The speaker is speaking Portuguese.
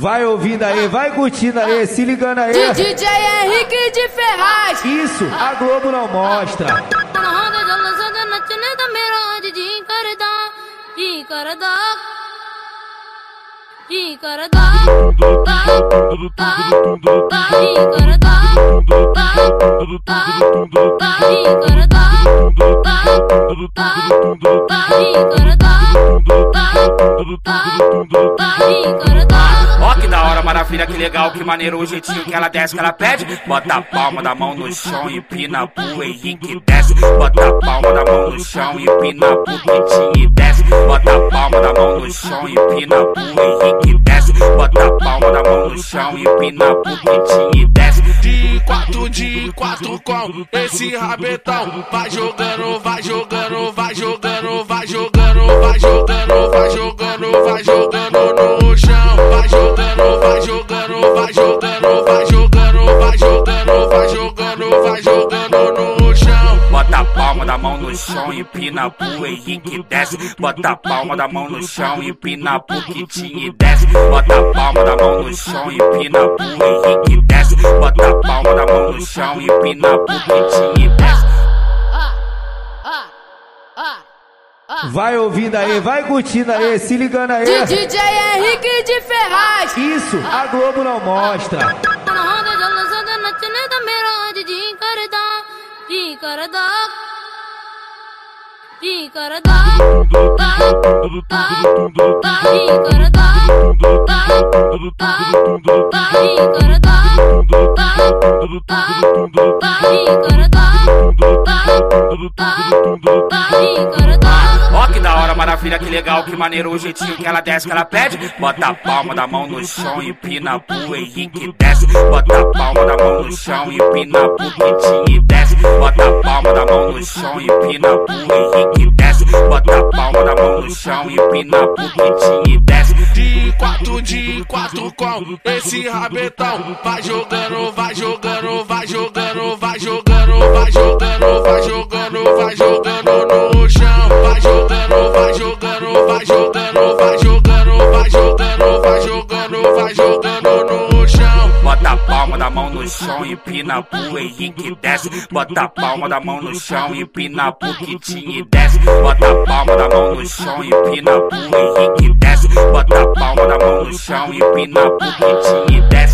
Vai ouvindo aí, vai curtindo aí, se ligando aí. DJ Henrique de Ferraz. Isso, a Globo não mostra. Ó que da hora, maravilha, que legal, que maneiro o jeitinho que ela desce, que ela pede. Bota a palma da mão no chão, empina pro Henrique desce. Bota a palma da mão no chão, empina pro Quentinho e desce. Bota a palma da mão no chão, empina pro Henrique desce. Bota a palma da mão no chão, empina pro Quentinho e desce. Quatro, de quatro com esse rabetão. Vai jogando, vai jogando, vai jogando, vai jogando, vai jogando, vai jogando, vai jogando no chão. Vai jogando, vai jogando, vai jogando, vai jogando, vai jogando, vai jogando, vai jogando no chão. Bota a palma da mão no chão, empina pro Henrique desce. Bota a palma da mão no chão, empina pro Quentinho e desce. Bota a palma da mão no chão, empina pro Henrique desce. Chão, empina pro Quentinho e desce. Vai ouvindo aí, vai curtindo aí, se ligando aí. DJ Henrique de Ferraz. Isso, a Globo não mostra. Ó que da hora, maravilha, que legal, que maneiro o jeitinho que ela desce, que ela pede. Bota a palma da mão no chão, empina pro Henrique desce. Bota a palma da mão no chão, empina pro Quentinho e desce. Bota a palma da mão no chão, empina pro Henrique desce. Bota a palma da mão no chão, empina pro Quentinho e desce. Quatro, de quatro com esse rabetão. Vai jogando, vai jogando, vai jogando, vai jogando, vai jogando, vai jogando, vai jogando no chão. Vai jogando, vai jogando, vai jogando, vai jogando, vai jogando, vai jogando, vai jogando no chão. Bota a palma da mão no chão, empina pro Henrique desce. Bota a palma da mão no chão, empina pro Quentinho e desce. Bota a palma da mão no chão, empina pro Henrique desce. Bota a palma da